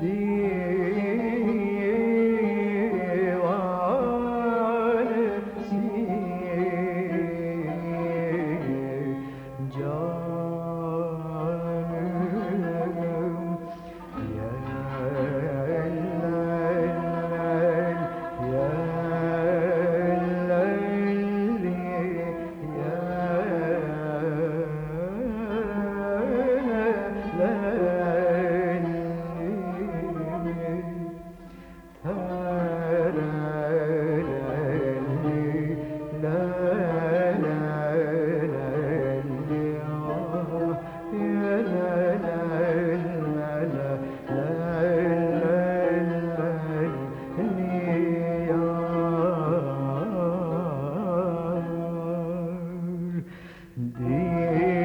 dear. Hare